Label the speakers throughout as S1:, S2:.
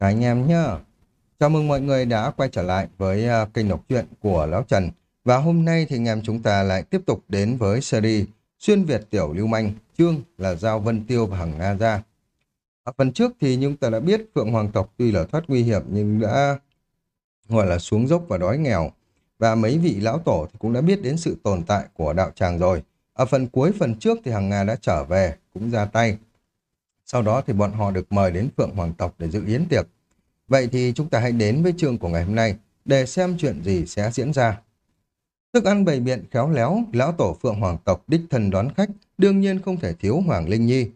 S1: Các anh em nhé. Chào mừng mọi người đã quay trở lại với uh, kênh đọc truyện của Lão Trần. Và hôm nay thì anh em chúng ta lại tiếp tục đến với series Xuyên Việt Tiểu Lưu Manh, chương là Giao Vân Tiêu và Hằng Nga Gia. Ở phần trước thì chúng ta đã biết Phượng Hoàng tộc tuy là thoát nguy hiểm nhưng đã gọi là xuống dốc và đói nghèo. Và mấy vị lão tổ thì cũng đã biết đến sự tồn tại của đạo tràng rồi. Ở phần cuối phần trước thì Hằng Nga đã trở về, cũng ra tay. Sau đó thì bọn họ được mời đến Phượng Hoàng tộc để dự yến tiệc. Vậy thì chúng ta hãy đến với chương của ngày hôm nay để xem chuyện gì sẽ diễn ra. Thức ăn bày biện khéo léo, lão tổ Phượng Hoàng tộc đích thân đón khách, đương nhiên không thể thiếu Hoàng Linh Nhi.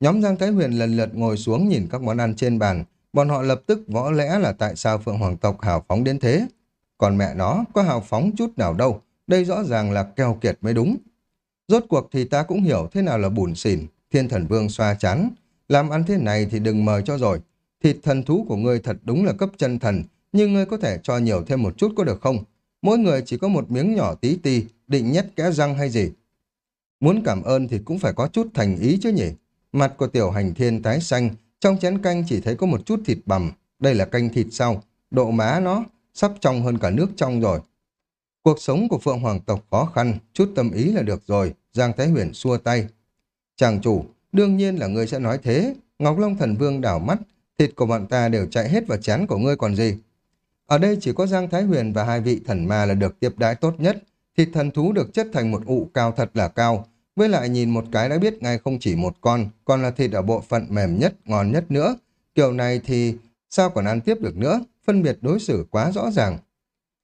S1: Nhóm Giang Thái Huyền lần lượt ngồi xuống nhìn các món ăn trên bàn, bọn họ lập tức võ lẽ là tại sao Phượng Hoàng tộc hào phóng đến thế. Còn mẹ nó có hào phóng chút nào đâu, đây rõ ràng là keo kiệt mới đúng. Rốt cuộc thì ta cũng hiểu thế nào là bùn xỉn, thiên thần vương xoa chán, làm ăn thế này thì đừng mời cho rồi. Thịt thần thú của ngươi thật đúng là cấp chân thần, nhưng ngươi có thể cho nhiều thêm một chút có được không? Mỗi người chỉ có một miếng nhỏ tí ti, định nhét kẽ răng hay gì? Muốn cảm ơn thì cũng phải có chút thành ý chứ nhỉ? Mặt của tiểu hành thiên tái xanh, trong chén canh chỉ thấy có một chút thịt bằm. Đây là canh thịt sau, độ má nó, sắp trong hơn cả nước trong rồi. Cuộc sống của Phượng Hoàng tộc khó khăn, chút tâm ý là được rồi, Giang Thái Huyền xua tay. Chàng chủ, Đương nhiên là ngươi sẽ nói thế. Ngọc Long Thần Vương đảo mắt, thịt của bọn ta đều chạy hết vào chén của ngươi còn gì. Ở đây chỉ có Giang Thái Huyền và hai vị thần ma là được tiếp đái tốt nhất. Thịt thần thú được chất thành một ụ cao thật là cao. Với lại nhìn một cái đã biết ngay không chỉ một con, còn là thịt ở bộ phận mềm nhất, ngon nhất nữa. Kiểu này thì sao còn ăn tiếp được nữa, phân biệt đối xử quá rõ ràng.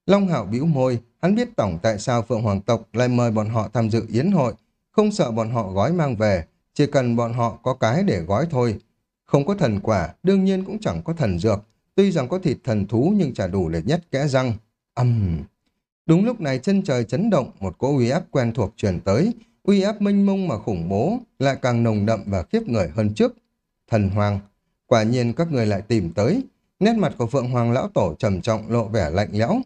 S1: Long Hạo bĩu môi, hắn biết tổng tại sao Phượng Hoàng tộc lại mời bọn họ tham dự yến hội, không sợ bọn họ gói mang về, chỉ cần bọn họ có cái để gói thôi. Không có thần quả, đương nhiên cũng chẳng có thần dược. Tuy rằng có thịt thần thú nhưng chả đủ để nhét kẽ răng. Âm... Uhm. Đúng lúc này chân trời chấn động, một cỗ uy áp quen thuộc truyền tới. Uy áp mênh mông mà khủng bố, lại càng nồng đậm và khiếp người hơn trước. Thần Hoàng, quả nhiên các người lại tìm tới. Nét mặt của Phượng Hoàng Lão Tổ trầm trọng lộ vẻ lạnh lẽo.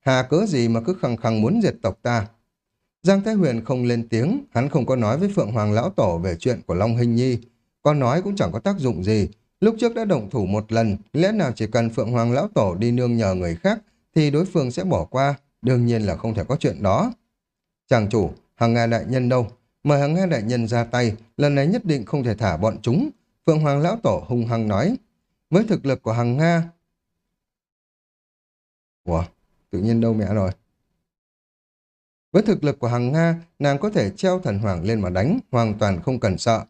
S1: Hà cớ gì mà cứ khăng khăng muốn diệt tộc ta, Giang Thái Huyền không lên tiếng, hắn không có nói với Phượng Hoàng Lão Tổ về chuyện của Long Hình Nhi. Có nói cũng chẳng có tác dụng gì. Lúc trước đã động thủ một lần, lẽ nào chỉ cần Phượng Hoàng Lão Tổ đi nương nhờ người khác, thì đối phương sẽ bỏ qua. Đương nhiên là không thể có chuyện đó. Chàng chủ, hàng Nga Đại Nhân đâu? Mời hàng Nga Đại Nhân ra tay, lần này nhất định không thể thả bọn chúng. Phượng Hoàng Lão Tổ hung hăng nói. Với thực lực của hàng Nga... Ủa, tự nhiên đâu mẹ rồi? Với thực lực của Hằng Nga, nàng có thể treo thần hoàng lên mà đánh, hoàn toàn không cần sợ.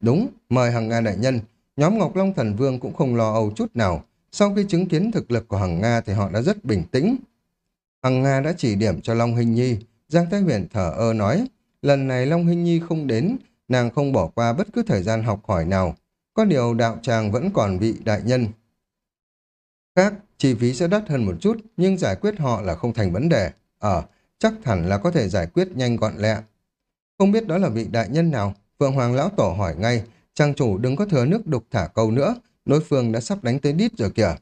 S1: Đúng, mời Hằng Nga đại nhân, nhóm Ngọc Long Thần Vương cũng không lo âu chút nào. Sau khi chứng kiến thực lực của Hằng Nga thì họ đã rất bình tĩnh. Hằng Nga đã chỉ điểm cho Long Hình Nhi, Giang Thái Huyền thở ơ nói, lần này Long Hình Nhi không đến, nàng không bỏ qua bất cứ thời gian học hỏi nào. Có điều đạo tràng vẫn còn vị đại nhân. Khác, chi phí sẽ đắt hơn một chút, nhưng giải quyết họ là không thành vấn đề. Ở, chắc hẳn là có thể giải quyết nhanh gọn lẹ. Không biết đó là vị đại nhân nào, Phượng Hoàng Lão Tổ hỏi ngay, trang chủ đừng có thừa nước đục thả câu nữa, đối phương đã sắp đánh tới đít rồi kìa.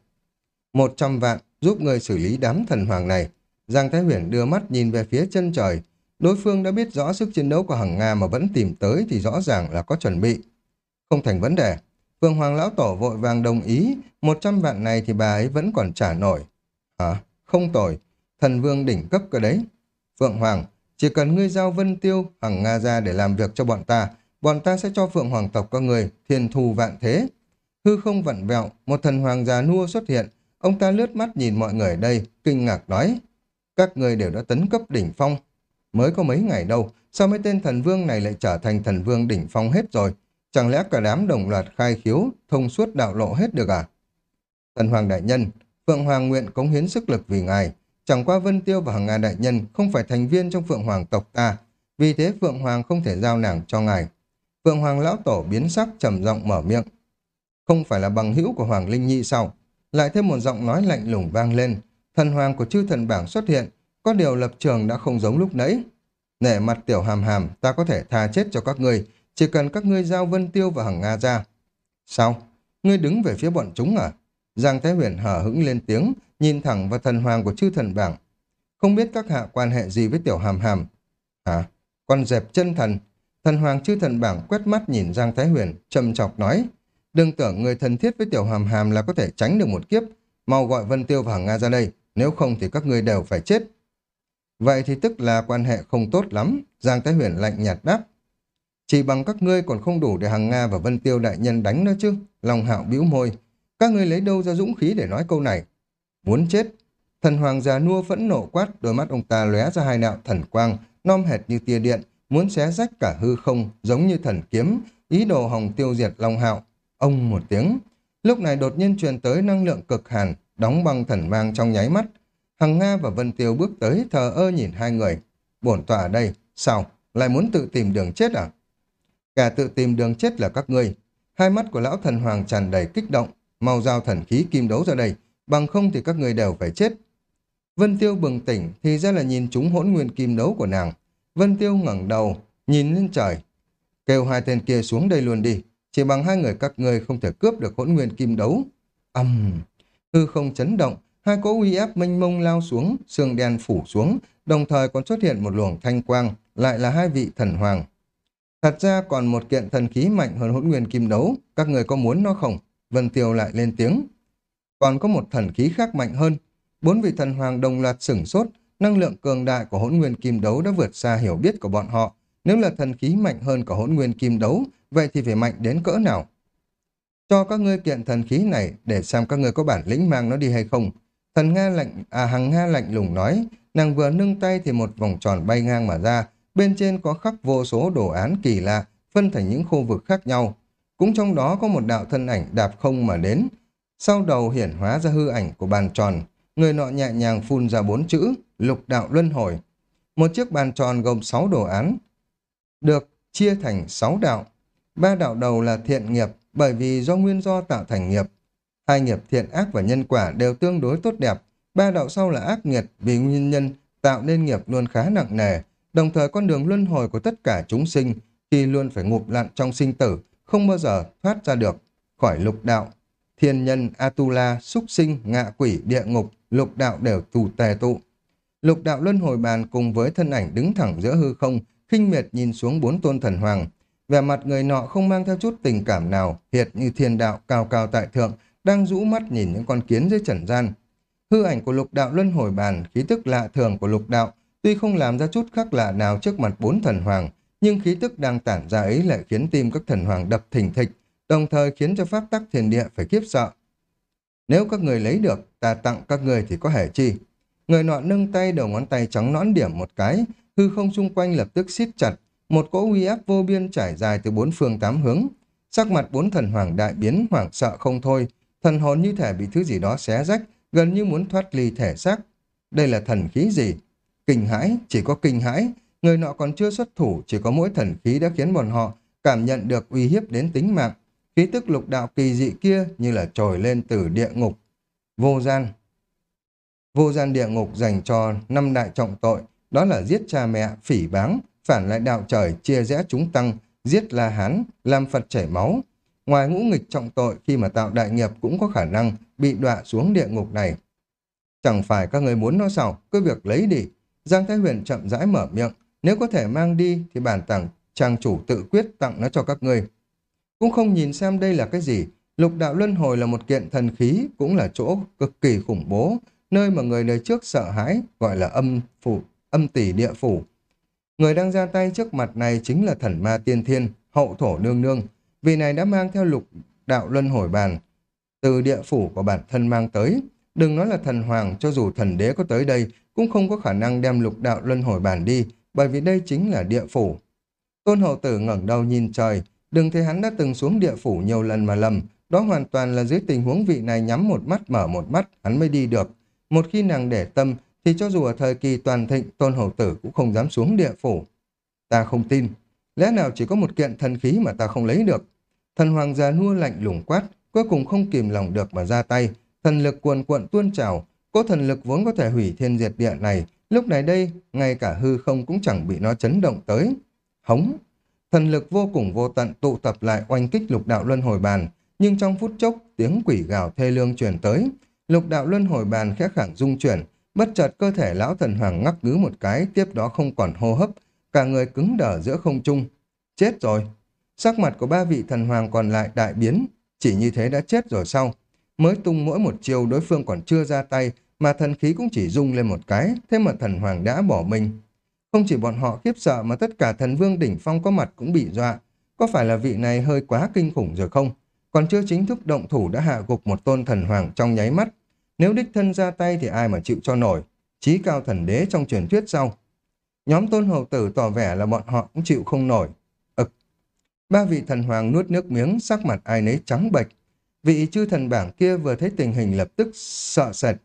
S1: Một trăm vạn giúp người xử lý đám thần hoàng này. Giang Thái Huyền đưa mắt nhìn về phía chân trời. Đối phương đã biết rõ sức chiến đấu của Hằng Nga mà vẫn tìm tới thì rõ ràng là có chuẩn bị. Không thành vấn đề. Phượng Hoàng Lão Tổ vội vàng đồng ý, một trăm vạn này thì bà ấy vẫn còn trả nổi. Hả? Không tồi. Thần vương đỉnh cấp cơ đấy. Phượng Hoàng, chỉ cần ngươi giao Vân Tiêu, Hằng Nga ra để làm việc cho bọn ta, bọn ta sẽ cho Phượng Hoàng tộc các người thiên thù vạn thế. Hư không vặn vẹo, một thần hoàng già nua xuất hiện, ông ta lướt mắt nhìn mọi người ở đây, kinh ngạc nói, các người đều đã tấn cấp đỉnh phong. Mới có mấy ngày đâu, sao mấy tên thần vương này lại trở thành thần vương đỉnh phong hết rồi? Chẳng lẽ cả đám đồng loạt khai khiếu, thông suốt đạo lộ hết được à? Thần hoàng đại nhân, Phượng Hoàng nguyện cống hiến sức lực vì ngài, Chẳng qua Vân Tiêu và Hằng Nga Đại Nhân không phải thành viên trong Phượng Hoàng tộc ta, vì thế Phượng Hoàng không thể giao nàng cho ngài. Phượng Hoàng Lão Tổ biến sắc trầm giọng mở miệng. Không phải là bằng hữu của Hoàng Linh Nhi sao? Lại thêm một giọng nói lạnh lùng vang lên. Thần Hoàng của chư thần bảng xuất hiện, có điều lập trường đã không giống lúc nãy. Nể mặt tiểu hàm hàm, ta có thể tha chết cho các ngươi, chỉ cần các ngươi giao Vân Tiêu và Hằng Nga ra. Sao? Ngươi đứng về phía bọn chúng à? Giang Thái Huyền hở hững lên tiếng, nhìn thẳng vào thần hoàng của chư thần bảng. Không biết các hạ quan hệ gì với tiểu hàm hàm? Hả? Con dẹp chân thần. Thần hoàng chư thần bảng quét mắt nhìn Giang Thái Huyền, trầm chọc nói. Đừng tưởng người thân thiết với tiểu hàm hàm là có thể tránh được một kiếp. Mau gọi Vân Tiêu và Hằng Nga ra đây, nếu không thì các ngươi đều phải chết. Vậy thì tức là quan hệ không tốt lắm, Giang Thái Huyền lạnh nhạt đáp. Chỉ bằng các ngươi còn không đủ để Hằng Nga và Vân Tiêu đại nhân đánh nữa chứ. lòng hạo bĩu môi. Các ngươi lấy đâu ra dũng khí để nói câu này? Muốn chết. Thần hoàng già nua phẫn nộ quát, đôi mắt ông ta lóe ra hai đạo thần quang, non hệt như tia điện, muốn xé rách cả hư không, giống như thần kiếm, ý đồ hòng tiêu diệt Long hạo. Ông một tiếng. Lúc này đột nhiên truyền tới năng lượng cực hàn, đóng băng thần mang trong nháy mắt. Hằng Nga và Vân Tiêu bước tới thờ ơ nhìn hai người. Bổn tọa ở đây, sao? Lại muốn tự tìm đường chết à? Cả tự tìm đường chết là các ngươi. Hai mắt của lão thần hoàng tràn đầy kích động, mau giao thần khí kim đấu ra đây, bằng không thì các người đều phải chết. Vân Tiêu bừng tỉnh thì ra là nhìn chúng hỗn nguyên kim đấu của nàng. Vân Tiêu ngẩng đầu, nhìn lên trời. Kêu hai tên kia xuống đây luôn đi, chỉ bằng hai người các người không thể cướp được hỗn nguyên kim đấu. Âm! uhm. hư không chấn động, hai cỗ uy áp mênh mông lao xuống, xương đen phủ xuống, đồng thời còn xuất hiện một luồng thanh quang, lại là hai vị thần hoàng. Thật ra còn một kiện thần khí mạnh hơn hỗn nguyên kim đấu, các người có muốn nó không? Vân Tiêu lại lên tiếng. Còn có một thần khí khác mạnh hơn. Bốn vị thần hoàng đồng loạt sửng sốt, năng lượng cường đại của hỗn nguyên kim đấu đã vượt xa hiểu biết của bọn họ. Nếu là thần khí mạnh hơn cả hỗn nguyên kim đấu, vậy thì phải mạnh đến cỡ nào? Cho các ngươi kiện thần khí này để xem các ngươi có bản lĩnh mang nó đi hay không. Thần Nga lạnh, à hằng Nga lạnh lùng nói, nàng vừa nâng tay thì một vòng tròn bay ngang mà ra, bên trên có khắc vô số đồ án kỳ lạ, phân thành những khu vực khác nhau. Cũng trong đó có một đạo thân ảnh đạp không mà đến. Sau đầu hiển hóa ra hư ảnh của bàn tròn, người nọ nhẹ nhàng phun ra bốn chữ, lục đạo luân hồi. Một chiếc bàn tròn gồm sáu đồ án, được chia thành sáu đạo. Ba đạo đầu là thiện nghiệp, bởi vì do nguyên do tạo thành nghiệp. Hai nghiệp thiện ác và nhân quả đều tương đối tốt đẹp. Ba đạo sau là ác nghiệt vì nguyên nhân tạo nên nghiệp luôn khá nặng nề. Đồng thời con đường luân hồi của tất cả chúng sinh khi luôn phải ngụp lặn trong sinh tử, không bao giờ thoát ra được khỏi lục đạo. Thiên nhân, Atula, súc sinh, ngạ quỷ, địa ngục, lục đạo đều tù tề tụ. Lục đạo luân hồi bàn cùng với thân ảnh đứng thẳng giữa hư không, khinh miệt nhìn xuống bốn tôn thần hoàng. Vẻ mặt người nọ không mang theo chút tình cảm nào, hiệt như thiên đạo cao cao tại thượng, đang rũ mắt nhìn những con kiến dưới trần gian. Hư ảnh của lục đạo luân hồi bàn, khí tức lạ thường của lục đạo, tuy không làm ra chút khác lạ nào trước mặt bốn thần hoàng, nhưng khí tức đang tản ra ấy lại khiến tim các thần hoàng đập thình thịch, đồng thời khiến cho pháp tắc thiên địa phải kiếp sợ. Nếu các người lấy được, ta tặng các người thì có hẻ chi. Người nọ nâng tay đầu ngón tay trắng nõn điểm một cái, hư không xung quanh lập tức siết chặt, một cỗ uy áp vô biên trải dài từ bốn phương tám hướng. Sắc mặt bốn thần hoàng đại biến hoảng sợ không thôi, thần hồn như thể bị thứ gì đó xé rách, gần như muốn thoát ly thể xác. Đây là thần khí gì? Kinh hãi, chỉ có kinh hãi, người nọ còn chưa xuất thủ, chỉ có mỗi thần khí đã khiến bọn họ cảm nhận được uy hiếp đến tính mạng. Khí tức lục đạo kỳ dị kia như là trồi lên từ địa ngục. Vô gian Vô gian địa ngục dành cho năm đại trọng tội, đó là giết cha mẹ, phỉ báng, phản lại đạo trời, chia rẽ chúng tăng, giết La Hán, làm Phật chảy máu. Ngoài ngũ nghịch trọng tội khi mà tạo đại nghiệp cũng có khả năng bị đọa xuống địa ngục này. Chẳng phải các người muốn nó sao, cứ việc lấy đi. Giang Thái Huyền chậm rãi mở miệng, nếu có thể mang đi thì bản tàng trang chủ tự quyết tặng nó cho các người. Cũng không nhìn xem đây là cái gì, lục đạo luân hồi là một kiện thần khí, cũng là chỗ cực kỳ khủng bố, nơi mà người đời trước sợ hãi, gọi là âm phủ, âm tỷ địa phủ. Người đang ra tay trước mặt này chính là thần ma tiên thiên, hậu thổ nương nương. Vì này đã mang theo lục đạo luân hồi bàn, từ địa phủ của bản thân mang tới. Đừng nói là thần hoàng, cho dù thần đế có tới đây, cũng không có khả năng đem lục đạo luân hồi bàn đi, bởi vì đây chính là địa phủ. Tôn hậu tử ngẩng đầu nhìn trời, đừng thấy hắn đã từng xuống địa phủ nhiều lần mà lầm, đó hoàn toàn là dưới tình huống vị này nhắm một mắt mở một mắt, hắn mới đi được. Một khi nàng để tâm, thì cho dù ở thời kỳ toàn thịnh, tôn hậu tử cũng không dám xuống địa phủ. Ta không tin, lẽ nào chỉ có một kiện thần khí mà ta không lấy được. Thần hoàng già nua lạnh lùng quát, cuối cùng không kìm lòng được mà ra tay, thần lực cuồn cuộn tuôn trào, có thần lực vốn có thể hủy thiên diệt địa này, lúc này đây, ngay cả hư không cũng chẳng bị nó chấn động tới. Hống! Thần lực vô cùng vô tận tụ tập lại oanh kích lục đạo luân hồi bàn, nhưng trong phút chốc, tiếng quỷ gào thê lương truyền tới. Lục đạo luân hồi bàn khẽ khẳng dung chuyển, bất chợt cơ thể lão thần hoàng ngắc ngứ một cái, tiếp đó không còn hô hấp, cả người cứng đờ giữa không trung. Chết rồi! Sắc mặt của ba vị thần hoàng còn lại đại biến, Chỉ như thế đã chết rồi sau, Mới tung mỗi một chiều đối phương còn chưa ra tay, mà thần khí cũng chỉ rung lên một cái, thế mà thần hoàng đã bỏ mình. Không chỉ bọn họ khiếp sợ mà tất cả thần vương đỉnh phong có mặt cũng bị dọa. Có phải là vị này hơi quá kinh khủng rồi không? Còn chưa chính thức động thủ đã hạ gục một tôn thần hoàng trong nháy mắt. Nếu đích thân ra tay thì ai mà chịu cho nổi. Chí cao thần đế trong truyền thuyết sau. Nhóm tôn hầu tử tỏ vẻ là bọn họ cũng chịu không nổi. Ực. Ba vị thần hoàng nuốt nước miếng, sắc mặt ai nấy trắng bệch. Vị chư thần bảng kia vừa thấy tình hình lập tức sợ sệt.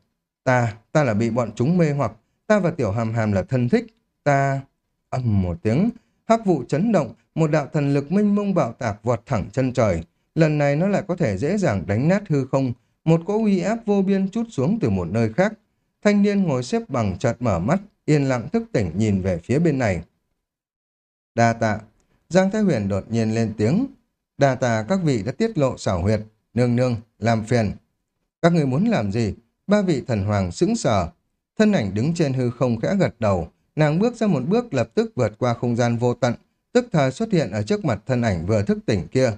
S1: Ta, ta là bị bọn chúng mê hoặc, ta và tiểu hàm hàm là thân thích. Ta... Âm một tiếng, hắc vụ chấn động, một đạo thần lực minh mông bạo tạc vọt thẳng chân trời. Lần này nó lại có thể dễ dàng đánh nát hư không, một cỗ uy áp vô biên chút xuống từ một nơi khác. Thanh niên ngồi xếp bằng chợt mở mắt, yên lặng thức tỉnh nhìn về phía bên này. Đa tạ, Giang Thái Huyền đột nhiên lên tiếng. Đa tạ các vị đã tiết lộ xảo huyệt, nương nương, làm phiền. Các người muốn làm gì? Ba vị thần hoàng sững sờ. Thân ảnh đứng trên hư không khẽ gật đầu, nàng bước ra một bước lập tức vượt qua không gian vô tận, tức thời xuất hiện ở trước mặt thân ảnh vừa thức tỉnh kia.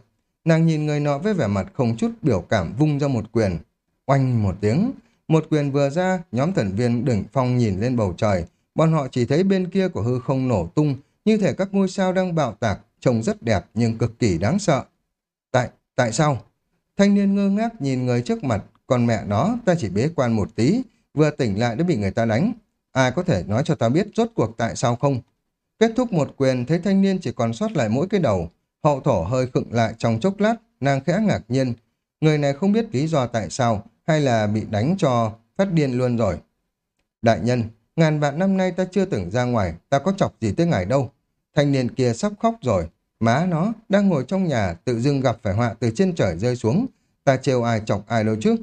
S1: Nàng nhìn người nọ với vẻ mặt không chút biểu cảm vung ra một quyền. Oanh một tiếng, một quyền vừa ra, nhóm thần viên đỉnh phong nhìn lên bầu trời, bọn họ chỉ thấy bên kia của hư không nổ tung, như thể các ngôi sao đang bạo tạc, trông rất đẹp nhưng cực kỳ đáng sợ. Tại, tại sao? Thanh niên ngơ ngác nhìn người trước mặt, còn mẹ nó, ta chỉ bế quan một tí, vừa tỉnh lại đã bị người ta đánh. Ai có thể nói cho ta biết rốt cuộc tại sao không? Kết thúc một quyền, thấy thanh niên chỉ còn sót lại mỗi cái đầu. Hậu thổ hơi khựng lại trong chốc lát, nàng khẽ ngạc nhiên. Người này không biết lý do tại sao, hay là bị đánh cho phát điên luôn rồi. Đại nhân, ngàn vạn năm nay ta chưa từng ra ngoài, ta có chọc gì tới ngài đâu. Thanh niên kia sắp khóc rồi, má nó đang ngồi trong nhà tự dưng gặp phải họa từ trên trời rơi xuống. Ta trêu ai chọc ai đâu chứ.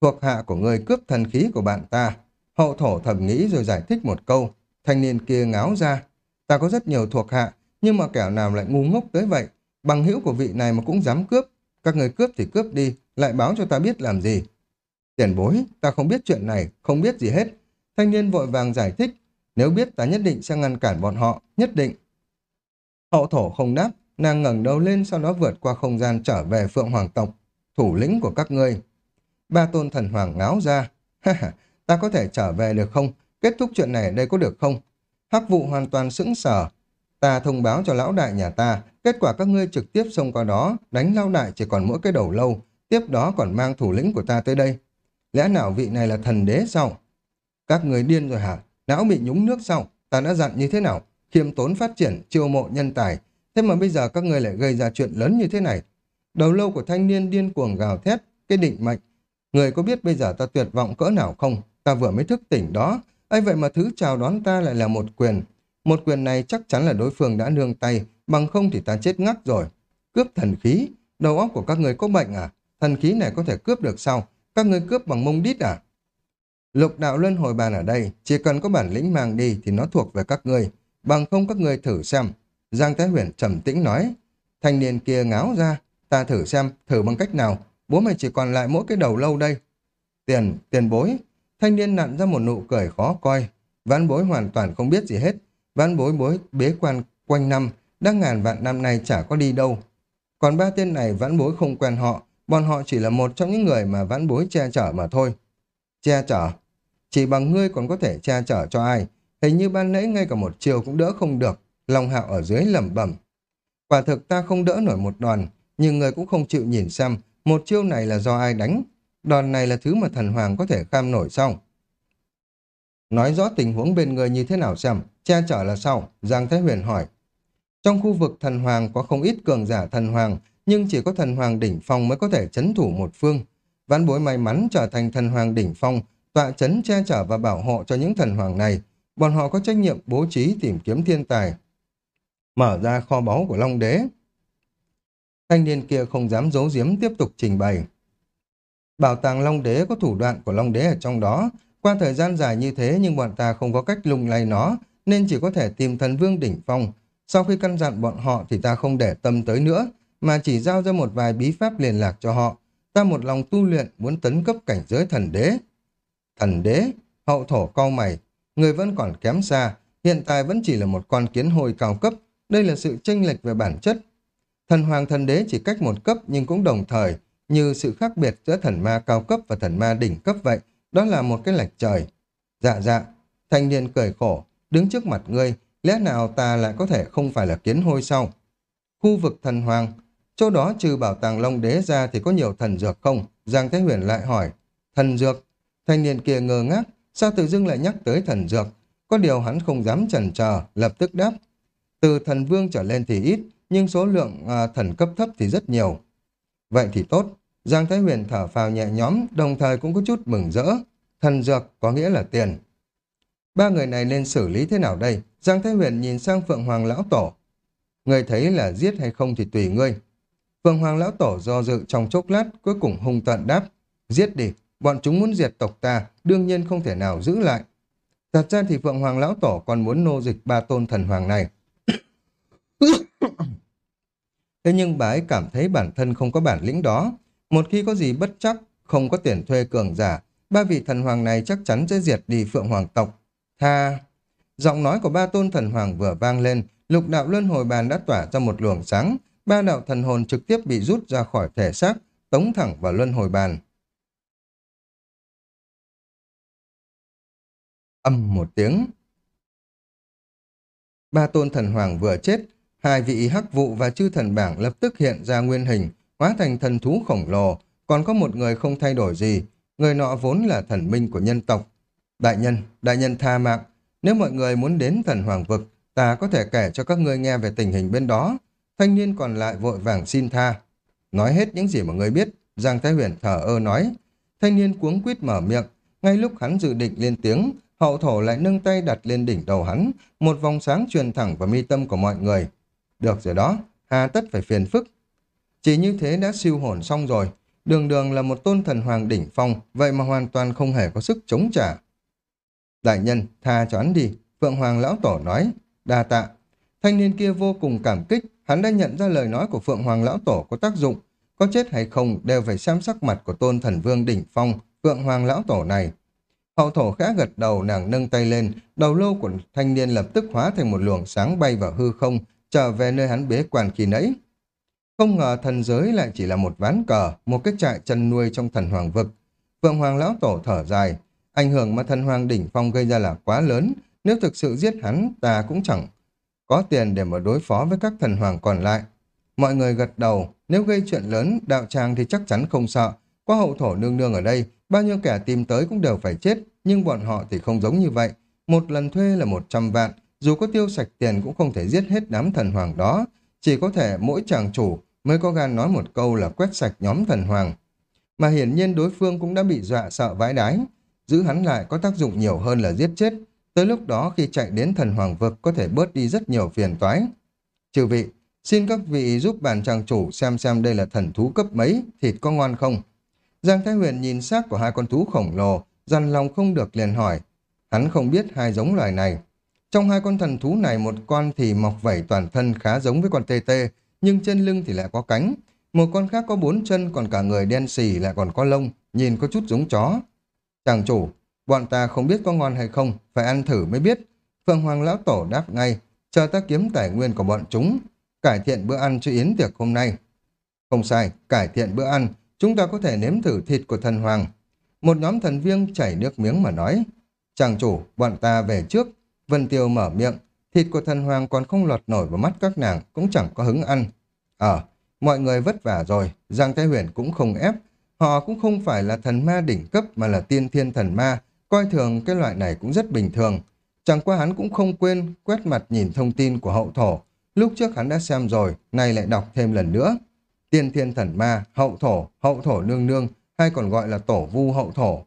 S1: Thuộc hạ của người cướp thần khí của bạn ta. Hậu thổ thầm nghĩ rồi giải thích một câu. Thanh niên kia ngáo ra. Ta có rất nhiều thuộc hạ, nhưng mà kẻo nào lại ngu ngốc tới vậy. Bằng hữu của vị này mà cũng dám cướp. Các người cướp thì cướp đi, lại báo cho ta biết làm gì. Tiền bối, ta không biết chuyện này, không biết gì hết. Thanh niên vội vàng giải thích. Nếu biết ta nhất định sẽ ngăn cản bọn họ, nhất định. Hậu thổ không đáp, nàng ngẩng đầu lên sau đó vượt qua không gian trở về Phượng Hoàng tộc, thủ lĩnh của các ngươi. Ba tôn thần hoàng ngáo ra. Ta có thể trở về được không? Kết thúc chuyện này đây có được không? Hắc vụ hoàn toàn sững sờ. Ta thông báo cho lão đại nhà ta, kết quả các ngươi trực tiếp xông qua đó, đánh lão đại chỉ còn mỗi cái đầu lâu, tiếp đó còn mang thủ lĩnh của ta tới đây. Lẽ nào vị này là thần đế sao? Các người điên rồi hả? Não bị nhúng nước sao? Ta đã dặn như thế nào? Khiêm tốn phát triển, chiêu mộ nhân tài. Thế mà bây giờ các người lại gây ra chuyện lớn như thế này. Đầu lâu của thanh niên điên cuồng gào thét, cái định mệnh. Người có biết bây giờ ta tuyệt vọng cỡ nào không? Ta vừa mới thức tỉnh đó, ấy vậy mà thứ chào đón ta lại là một quyền. Một quyền này chắc chắn là đối phương đã nương tay, bằng không thì ta chết ngắc rồi. Cướp thần khí, đầu óc của các người có bệnh à? Thần khí này có thể cướp được sao? Các người cướp bằng mông đít à? Lục đạo luân hồi bàn ở đây, chỉ cần có bản lĩnh mang đi thì nó thuộc về các người. Bằng không các người thử xem. Giang Thái Huyền trầm tĩnh nói. Thanh niên kia ngáo ra. Ta thử xem, thử bằng cách nào. Bố mày chỉ còn lại mỗi cái đầu lâu đây. Tiền, tiền bối. Thanh niên nặn ra một nụ cười khó coi. Văn bối hoàn toàn không biết gì hết. Văn bối bối bế quan quanh năm, đang ngàn vạn năm nay chả có đi đâu. Còn ba tên này vãn bối không quen họ, bọn họ chỉ là một trong những người mà vãn bối che chở mà thôi. Che chở? Chỉ bằng ngươi còn có thể che chở cho ai? Hình như ban nãy ngay cả một chiều cũng đỡ không được. lòng hạo ở dưới lẩm bẩm. Quả thực ta không đỡ nổi một đòn, nhưng người cũng không chịu nhìn xem một chiêu này là do ai đánh. Đòn này là thứ mà thần hoàng có thể kham nổi xong Nói rõ tình huống bên người như thế nào xem, che chở là sao? Giang Thái Huyền hỏi. Trong khu vực thần hoàng có không ít cường giả thần hoàng, nhưng chỉ có thần hoàng đỉnh phong mới có thể chấn thủ một phương. Vãn bối may mắn trở thành thần hoàng đỉnh phong, tọa chấn che chở và bảo hộ cho những thần hoàng này. Bọn họ có trách nhiệm bố trí tìm kiếm thiên tài. Mở ra kho báu của Long Đế. Thanh niên kia không dám giấu giếm tiếp tục trình bày. Bảo tàng Long Đế có thủ đoạn của Long Đế ở trong đó. Qua thời gian dài như thế nhưng bọn ta không có cách lung lay nó, nên chỉ có thể tìm thần vương đỉnh phong. Sau khi căn dặn bọn họ thì ta không để tâm tới nữa, mà chỉ giao ra một vài bí pháp liên lạc cho họ. Ta một lòng tu luyện muốn tấn cấp cảnh giới thần đế. Thần đế? Hậu thổ cau mày. Người vẫn còn kém xa, hiện tại vẫn chỉ là một con kiến hồi cao cấp. Đây là sự chênh lệch về bản chất. Thần hoàng thần đế chỉ cách một cấp nhưng cũng đồng thời như sự khác biệt giữa thần ma cao cấp và thần ma đỉnh cấp vậy. Đó là một cái lệch trời. Dạ dạ, thanh niên cười khổ, đứng trước mặt ngươi, lẽ nào ta lại có thể không phải là kiến hôi sau? Khu vực thần hoàng, chỗ đó trừ bảo tàng Long Đế ra thì có nhiều thần dược không? Giang Thái Huyền lại hỏi. Thần dược? Thanh niên kia ngơ ngác, sao tự dưng lại nhắc tới thần dược? Có điều hắn không dám chần chờ, lập tức đáp. Từ thần vương trở lên thì ít, nhưng số lượng à, thần cấp thấp thì rất nhiều. Vậy thì tốt. Giang Thái Huyền thở phào nhẹ nhõm, đồng thời cũng có chút mừng rỡ. Thần dược có nghĩa là tiền. Ba người này nên xử lý thế nào đây? Giang Thái Huyền nhìn sang Phượng Hoàng Lão Tổ. Người thấy là giết hay không thì tùy ngươi. Phượng Hoàng Lão Tổ do dự trong chốc lát, cuối cùng hung tận đáp. Giết đi, bọn chúng muốn diệt tộc ta, đương nhiên không thể nào giữ lại. Thật ra thì Phượng Hoàng Lão Tổ còn muốn nô dịch ba tôn thần hoàng này. Thế nhưng bà ấy cảm thấy bản thân không có bản lĩnh đó. Một khi có gì bất chắc, không có tiền thuê cường giả, ba vị thần hoàng này chắc chắn sẽ diệt đi Phượng Hoàng tộc. Tha... Giọng nói của ba tôn thần hoàng vừa vang lên, lục đạo luân hồi bàn đã tỏa ra một luồng sáng, ba đạo thần hồn trực tiếp bị rút ra khỏi thể xác, tống thẳng vào luân hồi bàn. Âm một tiếng. Ba tôn thần hoàng vừa chết, hai vị hắc vụ và chư thần bảng lập tức hiện ra nguyên hình, hóa thành thần thú khổng lồ, còn có một người không thay đổi gì, người nọ vốn là thần minh của nhân tộc. Đại nhân, đại nhân tha mạng, nếu mọi người muốn đến thần hoàng vực, ta có thể kể cho các ngươi nghe về tình hình bên đó. Thanh niên còn lại vội vàng xin tha. Nói hết những gì mà ngươi biết, Giang Thái Huyền thở ơ nói. Thanh niên cuống quýt mở miệng, ngay lúc hắn dự định lên tiếng, hậu thổ lại nâng tay đặt lên đỉnh đầu hắn, một vòng sáng truyền thẳng vào mi tâm của mọi người. Được rồi đó, hà tất phải phiền phức. Chỉ như thế đã siêu hồn xong rồi, đường đường là một tôn thần hoàng đỉnh phong, vậy mà hoàn toàn không hề có sức chống trả. Đại nhân, tha cho hắn đi, Phượng Hoàng Lão Tổ nói, đa tạ. Thanh niên kia vô cùng cảm kích, hắn đã nhận ra lời nói của Phượng Hoàng Lão Tổ có tác dụng, có chết hay không đều phải xem sắc mặt của tôn thần vương đỉnh phong, Phượng Hoàng Lão Tổ này. Hậu thổ khẽ gật đầu nàng nâng tay lên, đầu lâu của thanh niên lập tức hóa thành một luồng sáng bay vào hư không, trở về nơi hắn bế quan khi nãy. Không ngờ thần giới lại chỉ là một ván cờ, một cái trại chân nuôi trong thần hoàng vực. vượng Hoàng Lão Tổ thở dài, ảnh hưởng mà thần hoàng đỉnh phong gây ra là quá lớn, nếu thực sự giết hắn ta cũng chẳng có tiền để mà đối phó với các thần hoàng còn lại. Mọi người gật đầu, nếu gây chuyện lớn, đạo tràng thì chắc chắn không sợ. Có hậu thổ nương nương ở đây, bao nhiêu kẻ tìm tới cũng đều phải chết, nhưng bọn họ thì không giống như vậy. Một lần thuê là một trăm vạn, dù có tiêu sạch tiền cũng không thể giết hết đám thần hoàng đó. Chỉ có thể mỗi chàng chủ mới có gan nói một câu là quét sạch nhóm thần hoàng. Mà hiển nhiên đối phương cũng đã bị dọa sợ vãi đái. Giữ hắn lại có tác dụng nhiều hơn là giết chết. Tới lúc đó khi chạy đến thần hoàng vực có thể bớt đi rất nhiều phiền toái. Trừ vị, xin các vị giúp bàn chàng chủ xem xem đây là thần thú cấp mấy, thịt có ngon không? Giang Thái Huyền nhìn xác của hai con thú khổng lồ, dằn lòng không được liền hỏi. Hắn không biết hai giống loài này. Trong hai con thần thú này một con thì mọc vảy toàn thân khá giống với con tê tê, nhưng trên lưng thì lại có cánh. Một con khác có bốn chân còn cả người đen xì lại còn có lông, nhìn có chút giống chó. Chàng chủ, bọn ta không biết có ngon hay không, phải ăn thử mới biết. Phượng Hoàng Lão Tổ đáp ngay, chờ ta kiếm tài nguyên của bọn chúng, cải thiện bữa ăn cho yến tiệc hôm nay. Không sai, cải thiện bữa ăn, chúng ta có thể nếm thử thịt của thần hoàng. Một nhóm thần viên chảy nước miếng mà nói, chàng chủ, bọn ta về trước. Vân Tiêu mở miệng, thịt của thần hoàng còn không lọt nổi vào mắt các nàng, cũng chẳng có hứng ăn. Ờ, mọi người vất vả rồi, Giang Thái Huyền cũng không ép, Họ cũng không phải là thần ma đỉnh cấp mà là tiên thiên thần ma, coi thường cái loại này cũng rất bình thường. Chẳng qua hắn cũng không quên quét mặt nhìn thông tin của hậu thổ. Lúc trước hắn đã xem rồi, nay lại đọc thêm lần nữa. Tiên thiên thần ma, hậu thổ, hậu thổ nương nương, hay còn gọi là tổ vu hậu thổ.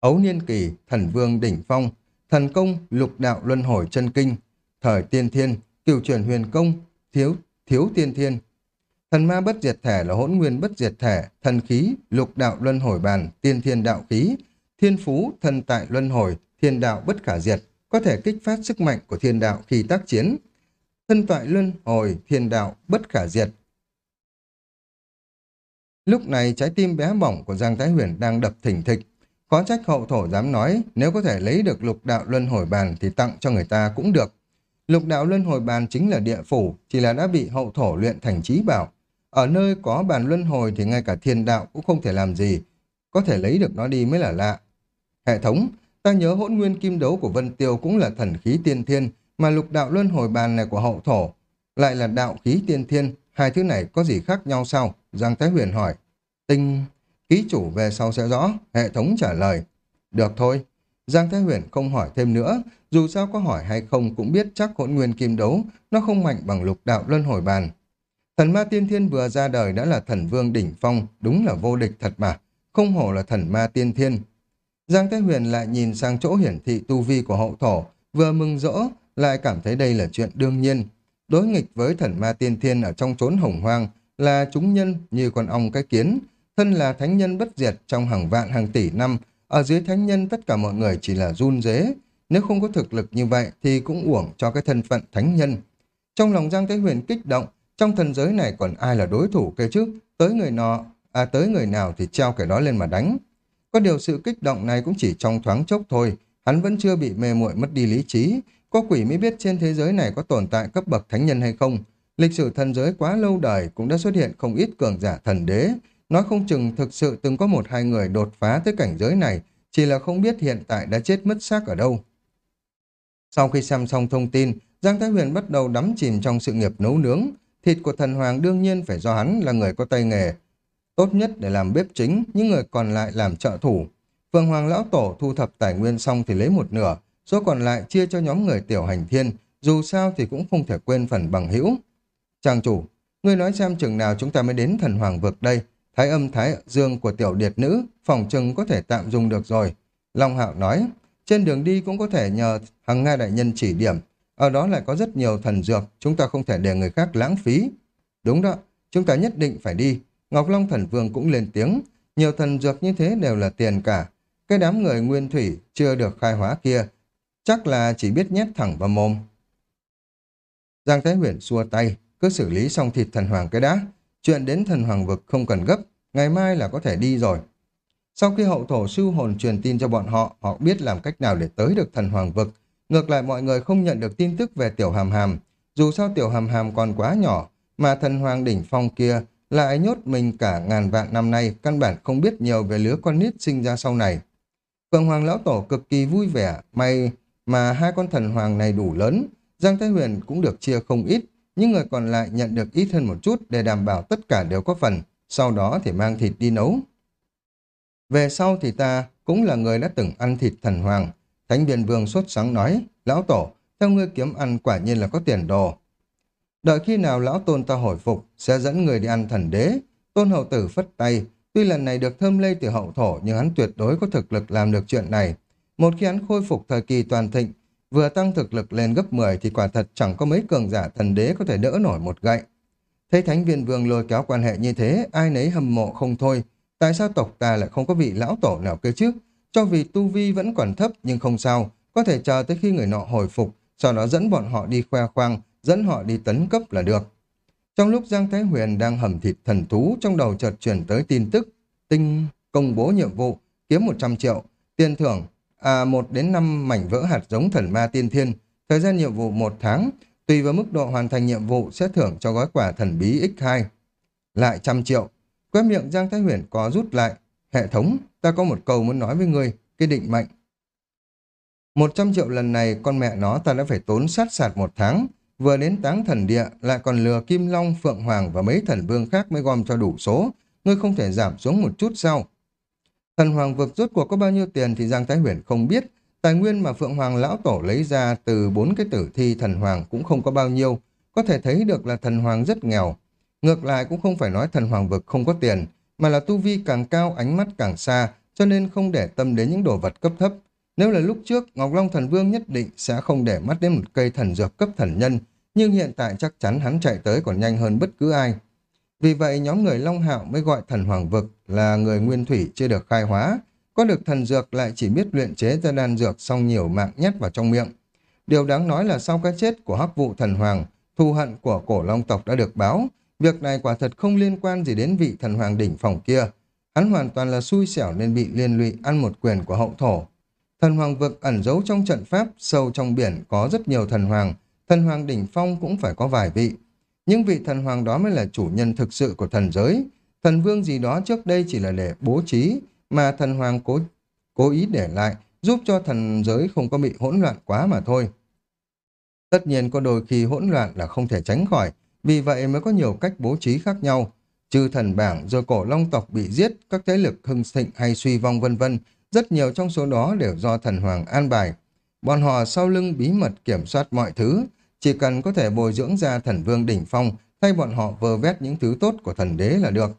S1: Ấu niên kỳ, thần vương đỉnh phong, thần công, lục đạo luân hồi chân kinh, thời tiên thiên, cửu chuyển huyền công, thiếu, thiếu tiên thiên, Thần ma bất diệt thể là hỗn nguyên bất diệt thể, thần khí, lục đạo luân hồi bàn, tiên thiên đạo khí, thiên phú, thần tại luân hồi, thiên đạo bất khả diệt, có thể kích phát sức mạnh của thiên đạo khi tác chiến. Thân toại luân hồi, thiên đạo bất khả diệt. Lúc này trái tim bé bỏng của Giang Thái Huyền đang đập thỉnh thịch. Khó trách hậu thổ dám nói, nếu có thể lấy được lục đạo luân hồi bàn thì tặng cho người ta cũng được. Lục đạo luân hồi bàn chính là địa phủ, chỉ là đã bị hậu thổ luyện thành trí bảo. Ở nơi có bàn luân hồi thì ngay cả thiên đạo cũng không thể làm gì, có thể lấy được nó đi mới là lạ. Hệ thống, ta nhớ hỗn nguyên kim đấu của Vân Tiêu cũng là thần khí tiên thiên, mà lục đạo luân hồi bàn này của hậu thổ lại là đạo khí tiên thiên, hai thứ này có gì khác nhau sao? Giang Thái Huyền hỏi. Tinh, ký chủ về sau sẽ rõ, hệ thống trả lời. Được thôi. Giang Thái Huyền không hỏi thêm nữa, dù sao có hỏi hay không cũng biết chắc hỗn nguyên kim đấu, nó không mạnh bằng lục đạo luân hồi bàn. Thần ma tiên thiên vừa ra đời đã là thần vương đỉnh phong, đúng là vô địch thật mà, không hổ là thần ma tiên thiên. Giang Thái Huyền lại nhìn sang chỗ hiển thị tu vi của hậu thổ, vừa mừng rỡ, lại cảm thấy đây là chuyện đương nhiên. Đối nghịch với thần ma tiên thiên ở trong chốn hồng hoang là chúng nhân như con ong cái kiến, thân là thánh nhân bất diệt trong hàng vạn hàng tỷ năm, ở dưới thánh nhân tất cả mọi người chỉ là run dế. Nếu không có thực lực như vậy thì cũng uổng cho cái thân phận thánh nhân. Trong lòng Giang Thế Huyền kích động, trong thần giới này còn ai là đối thủ kia chứ? Tới người nọ, à tới người nào thì treo kẻ đó lên mà đánh. Có điều sự kích động này cũng chỉ trong thoáng chốc thôi, hắn vẫn chưa bị mê muội mất đi lý trí. Có quỷ mới biết trên thế giới này có tồn tại cấp bậc thánh nhân hay không. Lịch sử thần giới quá lâu đời cũng đã xuất hiện không ít cường giả thần đế. Nói không chừng thực sự từng có một hai người đột phá tới cảnh giới này, chỉ là không biết hiện tại đã chết mất xác ở đâu. Sau khi xem xong thông tin, Giang Thái Huyền bắt đầu đắm chìm trong sự nghiệp nấu nướng. Thịt của thần hoàng đương nhiên phải do hắn là người có tay nghề. Tốt nhất để làm bếp chính, những người còn lại làm trợ thủ. Phượng Hoàng Lão Tổ thu thập tài nguyên xong thì lấy một nửa, số còn lại chia cho nhóm người tiểu hành thiên, dù sao thì cũng không thể quên phần bằng hữu. Trang chủ, ngươi nói xem chừng nào chúng ta mới đến thần hoàng vực đây, thái âm thái dương của tiểu điệt nữ, phòng trừng có thể tạm dùng được rồi. Long Hạo nói, trên đường đi cũng có thể nhờ hằng nga đại nhân chỉ điểm, ở đó lại có rất nhiều thần dược, chúng ta không thể để người khác lãng phí. Đúng đó, chúng ta nhất định phải đi. Ngọc Long thần vương cũng lên tiếng, nhiều thần dược như thế đều là tiền cả. Cái đám người nguyên thủy chưa được khai hóa kia, chắc là chỉ biết nhét thẳng vào mồm. Giang Thái Huyền xua tay, cứ xử lý xong thịt thần hoàng cái đã. Chuyện đến thần hoàng vực không cần gấp, ngày mai là có thể đi rồi. Sau khi hậu thổ sư hồn truyền tin cho bọn họ, họ biết làm cách nào để tới được thần hoàng vực. Ngược lại mọi người không nhận được tin tức về tiểu hàm hàm. Dù sao tiểu hàm hàm còn quá nhỏ, mà thần hoàng đỉnh phong kia lại nhốt mình cả ngàn vạn năm nay, căn bản không biết nhiều về lứa con nít sinh ra sau này. Phượng Hoàng Lão Tổ cực kỳ vui vẻ, may mà hai con thần hoàng này đủ lớn, Giang Thái Huyền cũng được chia không ít, những người còn lại nhận được ít hơn một chút để đảm bảo tất cả đều có phần, sau đó thì mang thịt đi nấu. Về sau thì ta cũng là người đã từng ăn thịt thần hoàng. Thánh viên vương xuất sáng nói, lão tổ, theo ngươi kiếm ăn quả nhiên là có tiền đồ. Đợi khi nào lão tôn ta hồi phục, sẽ dẫn người đi ăn thần đế. Tôn hậu tử phất tay, tuy lần này được thơm lây từ hậu thổ nhưng hắn tuyệt đối có thực lực làm được chuyện này. Một khi hắn khôi phục thời kỳ toàn thịnh, vừa tăng thực lực lên gấp 10 thì quả thật chẳng có mấy cường giả thần đế có thể đỡ nổi một gậy. Thấy thánh viên vương lôi kéo quan hệ như thế, ai nấy hâm mộ không thôi. Tại sao tộc ta lại không có vị lão tổ nào kia trước? Cho vì tu vi vẫn còn thấp nhưng không sao, có thể chờ tới khi người nọ hồi phục, sau đó dẫn bọn họ đi khoe khoang, dẫn họ đi tấn cấp là được. Trong lúc Giang Thái Huyền đang hầm thịt thần thú, trong đầu chợt chuyển tới tin tức, tinh công bố nhiệm vụ, kiếm 100 triệu, tiền thưởng, à 1 đến 5 mảnh vỡ hạt giống thần ma tiên thiên, thời gian nhiệm vụ 1 tháng, tùy vào mức độ hoàn thành nhiệm vụ sẽ thưởng cho gói quả thần bí X2. Lại trăm triệu, quét miệng Giang Thái Huyền có rút lại, hệ thống, ta có một câu muốn nói với ngươi, cái định mệnh. 100 triệu lần này con mẹ nó ta đã phải tốn sát sạt một tháng, vừa đến táng thần địa, lại còn lừa Kim Long, Phượng Hoàng và mấy thần vương khác mới gom cho đủ số. Ngươi không thể giảm xuống một chút sao? Thần Hoàng vực rốt cuộc có bao nhiêu tiền thì Giang Thái Huyền không biết. Tài nguyên mà Phượng Hoàng Lão Tổ lấy ra từ bốn cái tử thi thần Hoàng cũng không có bao nhiêu. Có thể thấy được là thần Hoàng rất nghèo. Ngược lại cũng không phải nói thần Hoàng vực không có tiền, mà là tu vi càng cao ánh mắt càng xa, cho nên không để tâm đến những đồ vật cấp thấp. Nếu là lúc trước, Ngọc Long Thần Vương nhất định sẽ không để mắt đến một cây thần dược cấp thần nhân, nhưng hiện tại chắc chắn hắn chạy tới còn nhanh hơn bất cứ ai. Vì vậy nhóm người Long Hạo mới gọi thần Hoàng Vực là người nguyên thủy chưa được khai hóa, có được thần dược lại chỉ biết luyện chế ra đan dược xong nhiều mạng nhét vào trong miệng. Điều đáng nói là sau cái chết của hắc vụ thần hoàng, thù hận của cổ long tộc đã được báo. Việc này quả thật không liên quan gì đến vị thần hoàng đỉnh phòng kia. Hắn hoàn toàn là xui xẻo nên bị liên lụy ăn một quyền của hậu thổ. Thần hoàng vực ẩn giấu trong trận pháp, sâu trong biển có rất nhiều thần hoàng, thần hoàng đỉnh phong cũng phải có vài vị. Nhưng vị thần hoàng đó mới là chủ nhân thực sự của thần giới. Thần vương gì đó trước đây chỉ là để bố trí, mà thần hoàng cố, cố ý để lại, giúp cho thần giới không có bị hỗn loạn quá mà thôi. Tất nhiên có đôi khi hỗn loạn là không thể tránh khỏi, vì vậy mới có nhiều cách bố trí khác nhau. Trừ thần bảng rồi cổ long tộc bị giết, các thế lực hưng thịnh hay suy vong vân vân, rất nhiều trong số đó đều do thần hoàng an bài. Bọn họ sau lưng bí mật kiểm soát mọi thứ, chỉ cần có thể bồi dưỡng ra thần vương đỉnh phong, thay bọn họ vơ vét những thứ tốt của thần đế là được.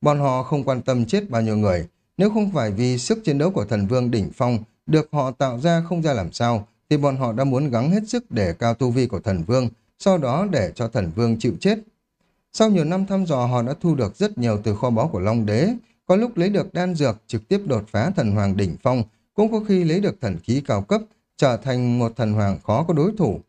S1: Bọn họ không quan tâm chết bao nhiêu người, nếu không phải vì sức chiến đấu của thần vương đỉnh phong được họ tạo ra không ra làm sao, thì bọn họ đã muốn gắng hết sức để cao tu vi của thần vương, sau đó để cho thần vương chịu chết. Sau nhiều năm thăm dò họ đã thu được rất nhiều từ kho báu của Long Đế, có lúc lấy được đan dược trực tiếp đột phá thần hoàng đỉnh phong, cũng có khi lấy được thần khí cao cấp, trở thành một thần hoàng khó có đối thủ.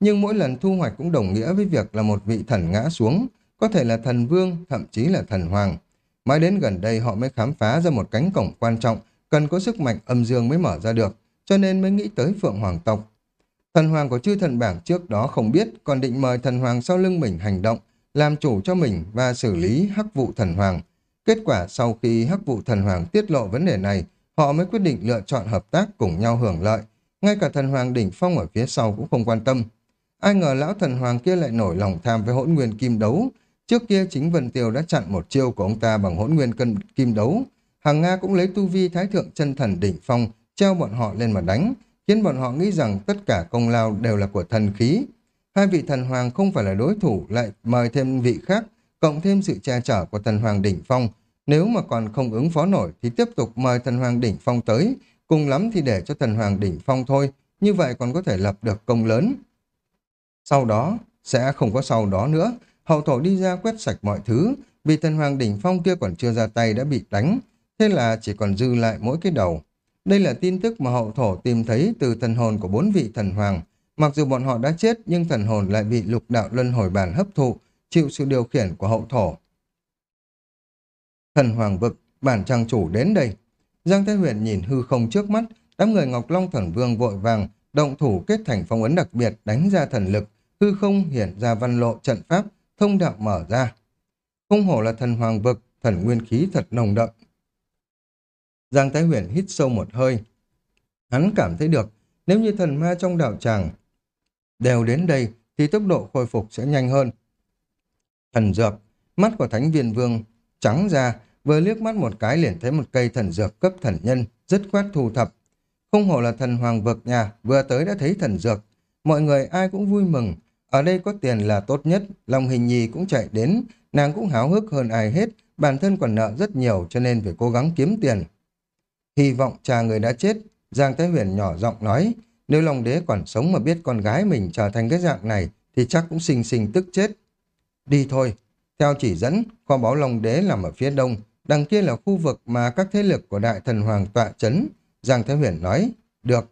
S1: Nhưng mỗi lần thu hoạch cũng đồng nghĩa với việc là một vị thần ngã xuống, có thể là thần vương, thậm chí là thần hoàng. Mãi đến gần đây họ mới khám phá ra một cánh cổng quan trọng, cần có sức mạnh âm dương mới mở ra được, cho nên mới nghĩ tới Phượng Hoàng tộc. Thần hoàng của chư thần bảng trước đó không biết, còn định mời thần hoàng sau lưng mình hành động, làm chủ cho mình và xử lý hắc vụ thần hoàng. Kết quả sau khi hắc vụ thần hoàng tiết lộ vấn đề này, họ mới quyết định lựa chọn hợp tác cùng nhau hưởng lợi. Ngay cả thần hoàng đỉnh phong ở phía sau cũng không quan tâm. Ai ngờ lão thần hoàng kia lại nổi lòng tham với hỗn nguyên kim đấu. Trước kia chính Vân Tiêu đã chặn một chiêu của ông ta bằng hỗn nguyên cân kim đấu. Hàng Nga cũng lấy tu vi thái thượng chân thần đỉnh phong, treo bọn họ lên mà đánh, khiến bọn họ nghĩ rằng tất cả công lao đều là của thần khí. Hai vị thần hoàng không phải là đối thủ, lại mời thêm vị khác, cộng thêm sự che chở của thần hoàng đỉnh phong. Nếu mà còn không ứng phó nổi thì tiếp tục mời thần hoàng đỉnh phong tới, cùng lắm thì để cho thần hoàng đỉnh phong thôi, như vậy còn có thể lập được công lớn. Sau đó, sẽ không có sau đó nữa, hậu thổ đi ra quét sạch mọi thứ, vì thần hoàng đỉnh phong kia còn chưa ra tay đã bị đánh, thế là chỉ còn dư lại mỗi cái đầu. Đây là tin tức mà hậu thổ tìm thấy từ thần hồn của bốn vị thần hoàng. Mặc dù bọn họ đã chết nhưng thần hồn lại bị lục đạo luân hồi bản hấp thụ, chịu sự điều khiển của hậu thổ. Thần hoàng vực, bản trang chủ đến đây. Giang Thế Huyền nhìn hư không trước mắt, đám người Ngọc Long thần vương vội vàng, động thủ kết thành phong ấn đặc biệt đánh ra thần lực, hư không hiển ra văn lộ trận pháp, thông đạo mở ra. Không hổ là thần hoàng vực, thần nguyên khí thật nồng đậm. Giang Thái Huyền hít sâu một hơi. Hắn cảm thấy được, nếu như thần ma trong đạo tràng đều đến đây, thì tốc độ khôi phục sẽ nhanh hơn. Thần dược, mắt của Thánh Viên Vương trắng ra, vừa liếc mắt một cái liền thấy một cây thần dược cấp thần nhân, rất khoát thu thập. Không hổ là thần hoàng vực nhà, vừa tới đã thấy thần dược. Mọi người ai cũng vui mừng, ở đây có tiền là tốt nhất, lòng hình nhi cũng chạy đến, nàng cũng háo hức hơn ai hết, bản thân còn nợ rất nhiều cho nên phải cố gắng kiếm tiền. Hy vọng cha người đã chết, Giang Thái Huyền nhỏ giọng nói, nếu lòng Đế còn sống mà biết con gái mình trở thành cái dạng này thì chắc cũng sinh sinh tức chết. Đi thôi, theo chỉ dẫn, kho báu lòng Đế nằm ở phía đông, đằng kia là khu vực mà các thế lực của Đại Thần Hoàng tọa chấn. Giang Thái Huyền nói, được.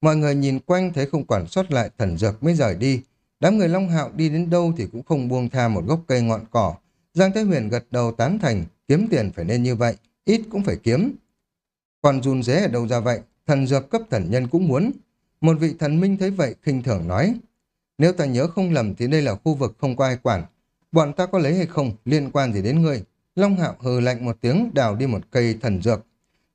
S1: Mọi người nhìn quanh thấy không quản sót lại thần dược mới rời đi. Đám người Long Hạo đi đến đâu thì cũng không buông tha một gốc cây ngọn cỏ. Giang Thái Huyền gật đầu tán thành, kiếm tiền phải nên như vậy, ít cũng phải kiếm. Còn run dế ở đâu ra vậy? Thần dược cấp thần nhân cũng muốn. Một vị thần minh thấy vậy khinh thường nói. Nếu ta nhớ không lầm thì đây là khu vực không có ai quản. Bọn ta có lấy hay không liên quan gì đến ngươi? Long hạo hừ lạnh một tiếng đào đi một cây thần dược.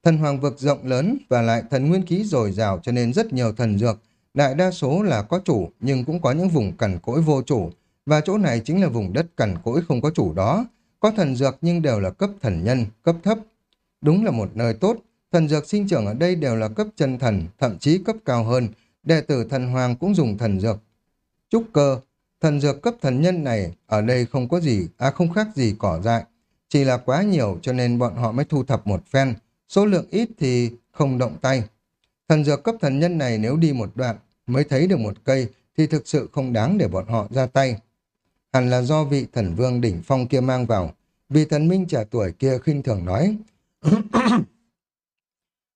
S1: Thần hoàng vực rộng lớn và lại thần nguyên khí dồi dào cho nên rất nhiều thần dược. Đại đa số là có chủ nhưng cũng có những vùng cằn cỗi vô chủ. Và chỗ này chính là vùng đất cằn cỗi không có chủ đó. Có thần dược nhưng đều là cấp thần nhân, cấp thấp. Đúng là một nơi tốt, Thần dược sinh trưởng ở đây đều là cấp chân thần, thậm chí cấp cao hơn. Đệ tử thần hoàng cũng dùng thần dược. Trúc cơ, thần dược cấp thần nhân này ở đây không có gì, à không khác gì cỏ dại. Chỉ là quá nhiều cho nên bọn họ mới thu thập một phen. Số lượng ít thì không động tay. Thần dược cấp thần nhân này nếu đi một đoạn mới thấy được một cây thì thực sự không đáng để bọn họ ra tay. Hẳn là do vị thần vương đỉnh phong kia mang vào. Vị thần minh trẻ tuổi kia khinh thường nói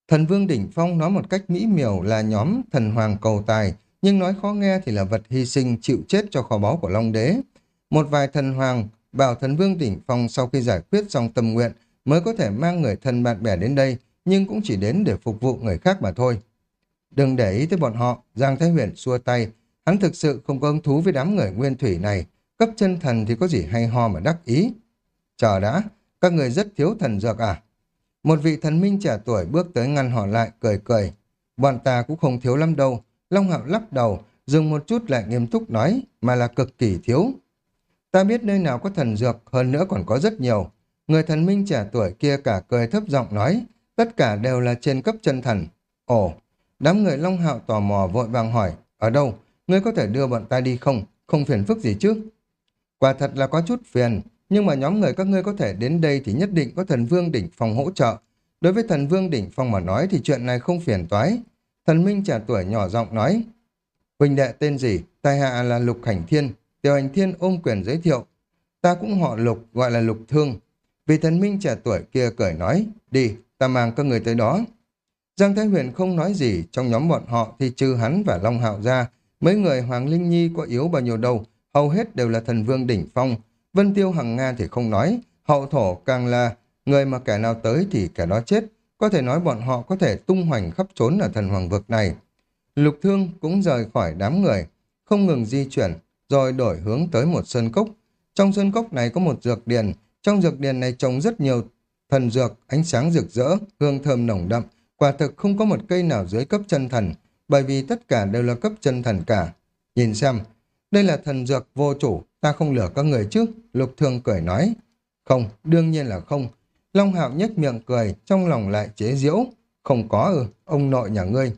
S1: Thần Vương Đỉnh Phong nói một cách mỹ miều là nhóm thần hoàng cầu tài, nhưng nói khó nghe thì là vật hy sinh chịu chết cho kho báu của Long Đế. Một vài thần hoàng bảo thần Vương Đỉnh Phong sau khi giải quyết xong tâm nguyện mới có thể mang người thân bạn bè đến đây, nhưng cũng chỉ đến để phục vụ người khác mà thôi. Đừng để ý tới bọn họ, Giang Thái Huyền xua tay, Hắn thực sự không có hứng thú với đám người nguyên thủy này. Cấp chân thần thì có gì hay ho mà đắc ý. Chờ đã, các người rất thiếu thần dược à? Một vị thần minh trẻ tuổi bước tới ngăn họ lại, cười cười. Bọn ta cũng không thiếu lắm đâu. Long hạo lắc đầu, dừng một chút lại nghiêm túc nói, mà là cực kỳ thiếu. Ta biết nơi nào có thần dược, hơn nữa còn có rất nhiều. Người thần minh trẻ tuổi kia cả cười thấp giọng nói, tất cả đều là trên cấp chân thần. Ồ, đám người Long Hạo tò mò vội vàng hỏi, ở đâu? Ngươi có thể đưa bọn ta đi không? Không phiền phức gì chứ? Quả thật là có chút phiền, nhưng mà nhóm người các ngươi có thể đến đây thì nhất định có thần vương đỉnh phong hỗ trợ. Đối với thần vương đỉnh phong mà nói thì chuyện này không phiền toái. Thần minh trẻ tuổi nhỏ giọng nói, Huỳnh đệ tên gì? Tài hạ là Lục Hành Thiên. Tiểu Hành Thiên ôm quyền giới thiệu. Ta cũng họ Lục, gọi là Lục Thương. Vị thần minh trẻ tuổi kia cười nói, đi, ta mang các người tới đó. Giang Thái Huyền không nói gì, trong nhóm bọn họ thì trừ hắn và Long Hạo ra, mấy người Hoàng Linh Nhi có yếu bao nhiêu đâu, hầu hết đều là thần vương đỉnh phong. Vân Tiêu Hằng Nga thì không nói, hậu thổ càng là người mà kẻ nào tới thì kẻ đó chết. Có thể nói bọn họ có thể tung hoành khắp trốn ở thần hoàng vực này. Lục Thương cũng rời khỏi đám người, không ngừng di chuyển, rồi đổi hướng tới một sơn cốc. Trong sơn cốc này có một dược điền, trong dược điền này trồng rất nhiều thần dược, ánh sáng rực rỡ, hương thơm nồng đậm. Quả thực không có một cây nào dưới cấp chân thần, bởi vì tất cả đều là cấp chân thần cả. Nhìn xem, đây là thần dược vô chủ, ta không lừa các người chứ, Lục Thương cười nói. Không, đương nhiên là không. Long Hạo nhếch miệng cười, trong lòng lại chế giễu. Không có ư, ông nội nhà ngươi.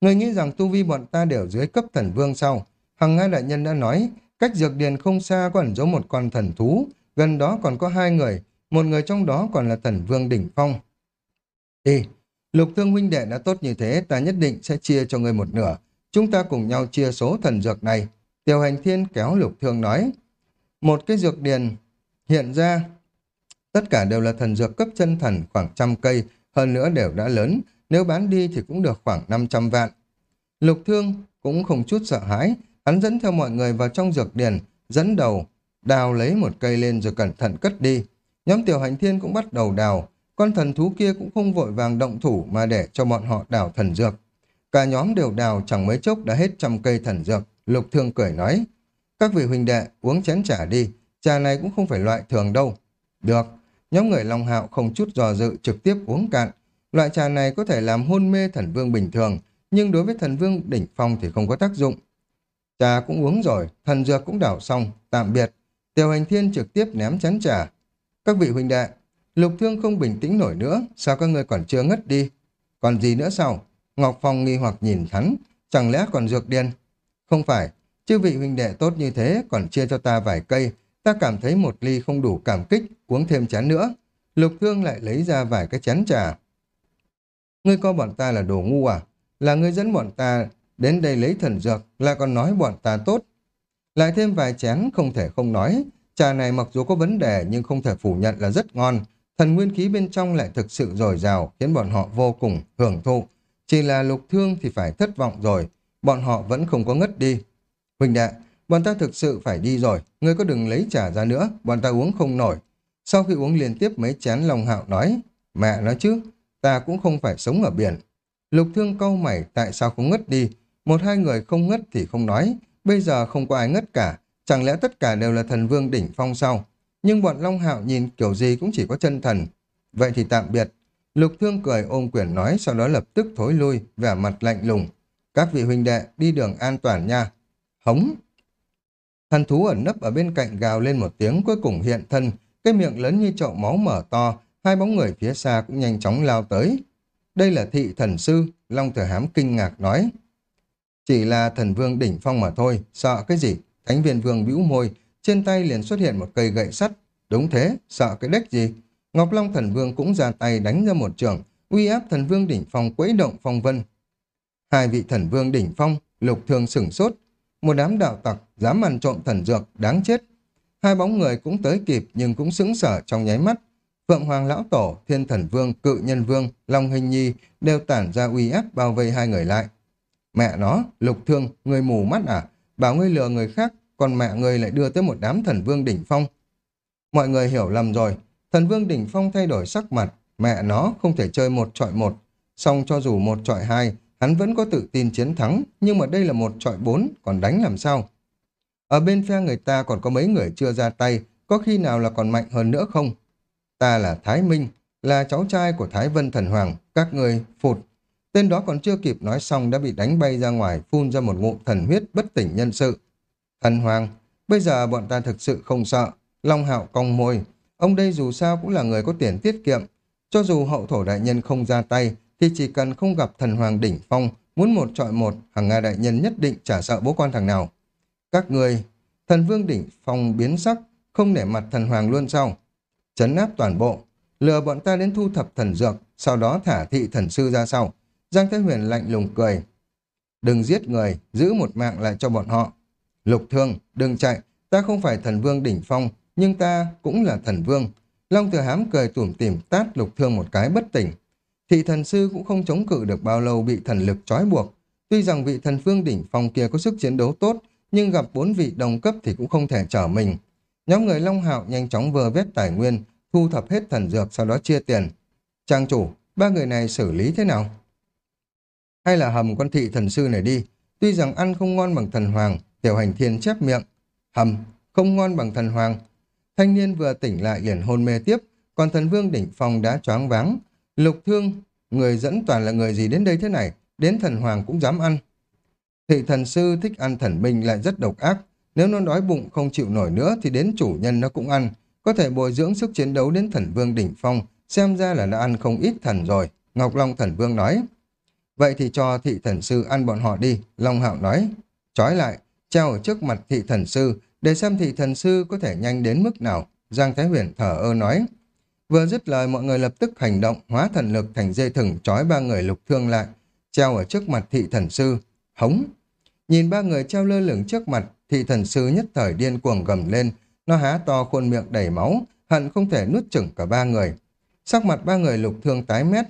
S1: ngươi nghĩ rằng tu vi bọn ta đều dưới cấp thần vương sau. Hằng Nga Đại Nhân đã nói, cách dược điền không xa có ẩn giấu một con thần thú, gần đó còn có hai người, một người trong đó còn là thần vương đỉnh phong. Đi, lục thương huynh đệ đã tốt như thế, ta nhất định sẽ chia cho ngươi một nửa. Chúng ta cùng nhau chia số thần dược này. Tiểu hành thiên kéo lục thương nói. Một cái dược điền hiện ra, tất cả đều là thần dược cấp chân thần khoảng trăm cây, hơn nữa đều đã lớn, nếu bán đi thì cũng được khoảng 500 vạn. Lục thương cũng không chút sợ hãi, hắn dẫn theo mọi người vào trong dược điền, dẫn đầu, đào lấy một cây lên rồi cẩn thận cất đi. Nhóm tiểu hành thiên cũng bắt đầu đào, con thần thú kia cũng không vội vàng động thủ mà để cho bọn họ đào thần dược. Cả nhóm đều đào chẳng mấy chốc đã hết trăm cây thần dược, lục thương cười nói. Các vị huynh đệ, uống chén trà đi, trà này cũng không phải loại thường đâu. Được, nhóm người Long Hạo không chút dò dự trực tiếp uống cạn, Loại trà này có thể làm hôn mê thần vương bình thường, nhưng đối với thần vương đỉnh phong thì không có tác dụng. Trà cũng uống rồi, thần dược cũng đảo xong, tạm biệt. Tiểu hành thiên trực tiếp ném chén trà. Các vị huynh đệ, lục thương không bình tĩnh nổi nữa, sao các ngươi còn chưa ngất đi? Còn gì nữa sao? Ngọc Phong nghi hoặc nhìn hắn, chẳng lẽ còn dược điên? Không phải, Chư vị huynh đệ tốt như thế còn chia cho ta vài cây, ta cảm thấy một ly không đủ cảm kích, uống thêm chén nữa. Lục thương lại lấy ra vài cái chén trà. Ngươi coi bọn ta là đồ ngu à? Là ngươi dẫn bọn ta đến đây lấy thần dược, lại còn nói bọn ta tốt. Lại thêm vài chén không thể không nói. Trà này mặc dù có vấn đề nhưng không thể phủ nhận là rất ngon. Thần nguyên khí bên trong lại thực sự dồi dào, khiến bọn họ vô cùng hưởng thụ. Chỉ là lục thương thì phải thất vọng rồi, bọn họ vẫn không có ngất đi. Huỳnh đệ, bọn ta thực sự phải đi rồi, ngươi có đừng lấy trà ra nữa, bọn ta uống không nổi. Sau khi uống liên tiếp mấy chén lòng hạo nói, mẹ nói chứ, ta cũng không phải sống ở biển. Lục thương câu mày tại sao không ngất đi, một hai người không ngất thì không nói, bây giờ không có ai ngất cả, chẳng lẽ tất cả đều là thần vương đỉnh phong sao? Nhưng bọn Long Hạo nhìn kiểu gì cũng chỉ có chân thần. Vậy thì tạm biệt. Lục thương cười ôm quyển nói, sau đó lập tức thối lui, vẻ mặt lạnh lùng. Các vị huynh đệ, đi đường an toàn nha. Hống! Thần thú ẩn nấp ở bên cạnh gào lên một tiếng cuối cùng hiện thân, cái miệng lớn như chậu máu mở to, hai bóng người phía xa cũng nhanh chóng lao tới. Đây là thị thần sư, Long Thừa Hám kinh ngạc nói. Chỉ là thần vương đỉnh phong mà thôi, sợ cái gì? Thánh viên vương bĩu môi, trên tay liền xuất hiện một cây gậy sắt. Đúng thế, sợ cái đếch gì? Ngọc Long thần vương cũng ra tay đánh ra một trường, uy áp thần vương đỉnh phong quấy động phong vân. Hai vị thần vương đỉnh phong, lục thường sửng sốt. Một đám đạo tặc dám ăn trộm thần dược, đáng chết. Hai bóng người cũng tới kịp nhưng cũng sững sở trong nháy mắt. Phượng Hoàng Lão Tổ, Thiên Thần Vương, Cự Nhân Vương, Long Hình Nhi đều tản ra uy áp bao vây hai người lại. Mẹ nó, lục thương, người mù mắt à? Bảo ngươi lừa người khác, còn mẹ ngươi lại đưa tới một đám thần vương đỉnh phong. Mọi người hiểu lầm rồi, thần vương đỉnh phong thay đổi sắc mặt, mẹ nó không thể chơi một trọi một. Xong cho dù một trọi hai, Hắn vẫn có tự tin chiến thắng, nhưng mà đây là một trọi bốn, còn đánh làm sao? Ở bên phe người ta còn có mấy người chưa ra tay, có khi nào là còn mạnh hơn nữa không? Ta là Thái Minh, là cháu trai của Thái Vân Thần Hoàng, các người phụt. Tên đó còn chưa kịp nói xong đã bị đánh bay ra ngoài, phun ra một ngụm thần huyết bất tỉnh nhân sự. Thần Hoàng, bây giờ bọn ta thực sự không sợ. Long hạo cong môi, ông đây dù sao cũng là người có tiền tiết kiệm. Cho dù hậu thổ đại nhân không ra tay, thì chỉ cần không gặp thần Hoàng đỉnh phong, muốn một trọi một, hàng Nga đại nhân nhất định chả sợ bố con thằng nào. Các người, thần vương đỉnh phong biến sắc, không để mặt thần Hoàng luôn sao? Chấn áp toàn bộ, lừa bọn ta đến thu thập thần dược, sau đó thả thị thần sư ra sau. Giang Thế Huyền lạnh lùng cười. Đừng giết người, giữ một mạng lại cho bọn họ. Lục thương, đừng chạy, ta không phải thần vương đỉnh phong, nhưng ta cũng là thần vương. Long thừa hám cười tủm tỉm tát lục thương một cái bất tỉnh. Thị thần sư cũng không chống cự được bao lâu bị thần lực trói buộc. Tuy rằng vị thần vương đỉnh phong kia có sức chiến đấu tốt, nhưng gặp bốn vị đồng cấp thì cũng không thể trở mình. Nhóm người Long Hạo nhanh chóng vơ vét tài nguyên, thu thập hết thần dược sau đó chia tiền. Trang chủ, ba người này xử lý thế nào? Hay là hầm con thị thần sư này đi, tuy rằng ăn không ngon bằng thần hoàng, tiểu hành thiên chép miệng. Hầm, không ngon bằng thần hoàng. Thanh niên vừa tỉnh lại liền hôn mê tiếp, còn thần vương đỉnh phong đã choáng váng. Lục thương, người dẫn toàn là người gì đến đây thế này, đến thần hoàng cũng dám ăn. Thị thần sư thích ăn thần binh lại rất độc ác, nếu nó đói bụng không chịu nổi nữa thì đến chủ nhân nó cũng ăn, có thể bồi dưỡng sức chiến đấu đến thần vương đỉnh phong, xem ra là đã ăn không ít thần rồi. Ngọc Long thần vương nói. Vậy thì cho thị thần sư ăn bọn họ đi, Long Hạo nói. Chói lại, treo ở trước mặt thị thần sư, để xem thị thần sư có thể nhanh đến mức nào. Giang Thái Huyền thở ơ nói. Vừa dứt lời mọi người lập tức hành động, hóa thần lực thành dây thừng trói ba người lục thương lại, treo ở trước mặt thị thần sư. Hống! Nhìn ba người treo lơ lửng trước mặt, thị thần sư nhất thời điên cuồng gầm lên, nó há to khuôn miệng đầy máu, hận không thể nuốt chửng cả ba người. Sắc mặt ba người lục thương tái mét.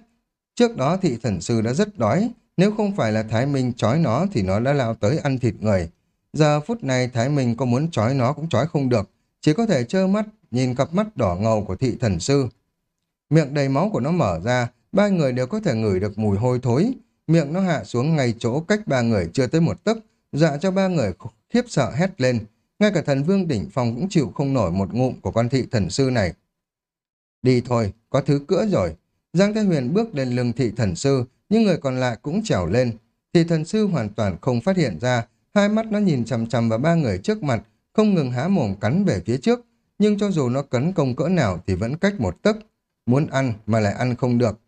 S1: Trước đó thị thần sư đã rất đói, nếu không phải là Thái Minh trói nó thì nó đã lao tới ăn thịt người. Giờ phút này Thái Minh có muốn trói nó cũng trói không được, chỉ có thể trơ mắt nhìn cặp mắt đỏ ngầu của thị thần sư. Miệng đầy máu của nó mở ra, ba người đều có thể ngửi được mùi hôi thối. Miệng nó hạ xuống ngay chỗ cách ba người chưa tới một tấc, dạ cho ba người khiếp sợ hét lên. Ngay cả thần vương đỉnh phong cũng chịu không nổi một ngụm của con thị thần sư này. Đi thôi, có thứ cỡ rồi. Giang Thái Huyền bước lên lưng thị thần sư, những người còn lại cũng trèo lên. Thị thần sư hoàn toàn không phát hiện ra, hai mắt nó nhìn chằm chằm vào ba người trước mặt, không ngừng há mồm cắn về phía trước. Nhưng cho dù nó cấn công cỡ nào thì vẫn cách một tấc. Muốn ăn mà lại ăn không được.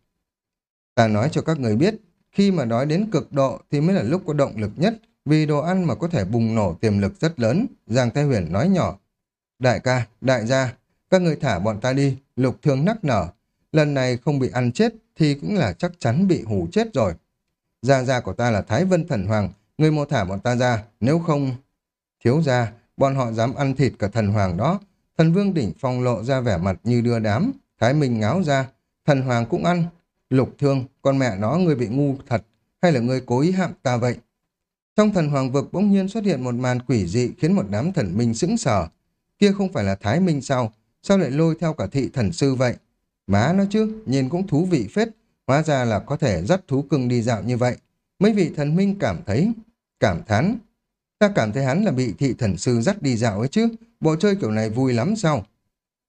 S1: Ta nói cho các người biết, khi mà đói đến cực độ thì mới là lúc có động lực nhất, vì đồ ăn mà có thể bùng nổ tiềm lực rất lớn, Giang Thái Huyền nói nhỏ. Đại ca, đại gia, các người thả bọn ta đi, lục thương nắc nở. Lần này không bị ăn chết thì cũng là chắc chắn bị hủ chết rồi. Gia gia của ta là Thái Vân Thần Hoàng, người mau thả bọn ta ra, nếu không... Thiếu gia, bọn họ dám ăn thịt cả thần hoàng đó. Thần vương đỉnh phong lộ ra vẻ mặt như đưa đám, Thái Minh ngáo ra, thần hoàng cũng ăn. Lục thương, con mẹ nó người bị ngu thật, hay là người cố ý hạm ta vậy? Trong thần hoàng vực bỗng nhiên xuất hiện một màn quỷ dị khiến một đám thần minh sững sờ. Kia không phải là Thái Minh sao? Sao lại lôi theo cả thị thần sư vậy? Má nó chứ, nhìn cũng thú vị phết. Hóa ra là có thể dắt thú cưng đi dạo như vậy. Mấy vị thần minh cảm thấy, cảm thán. Ta cảm thấy hắn là bị thị thần sư dắt đi dạo ấy chứ. Bộ chơi kiểu này vui lắm sao?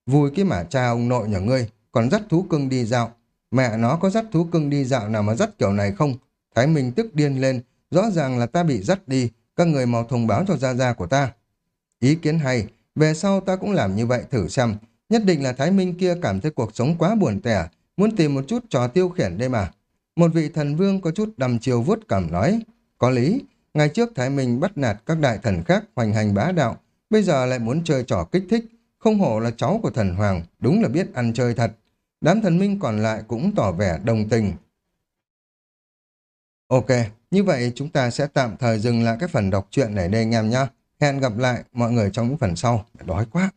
S1: Vui cái mà cha ông nội nhà ngươi, còn dắt thú cưng đi dạo. Mẹ nó có dắt thú cưng đi dạo nào mà dắt kiểu này không? Thái Minh tức điên lên, Rõ ràng là ta bị dắt đi, các người mau thông báo cho gia gia của ta. Ý kiến hay, về sau ta cũng làm như vậy thử xem. Nhất định là Thái Minh kia cảm thấy cuộc sống quá buồn tẻ, muốn tìm một chút trò tiêu khiển đây mà. Một vị thần vương có chút đầm chiều vuốt cảm nói. Có lý, ngày trước Thái Minh bắt nạt các đại thần khác hoành hành bá đạo, bây giờ lại muốn chơi trò kích thích. Không hổ là cháu của thần hoàng, đúng là biết ăn chơi thật. Đám thần minh còn lại cũng tỏ vẻ đồng tình. Ok, như vậy chúng ta sẽ tạm thời dừng lại cái phần đọc truyện này đây anh em nhé. Hẹn gặp lại mọi người trong những phần sau. Đói quá.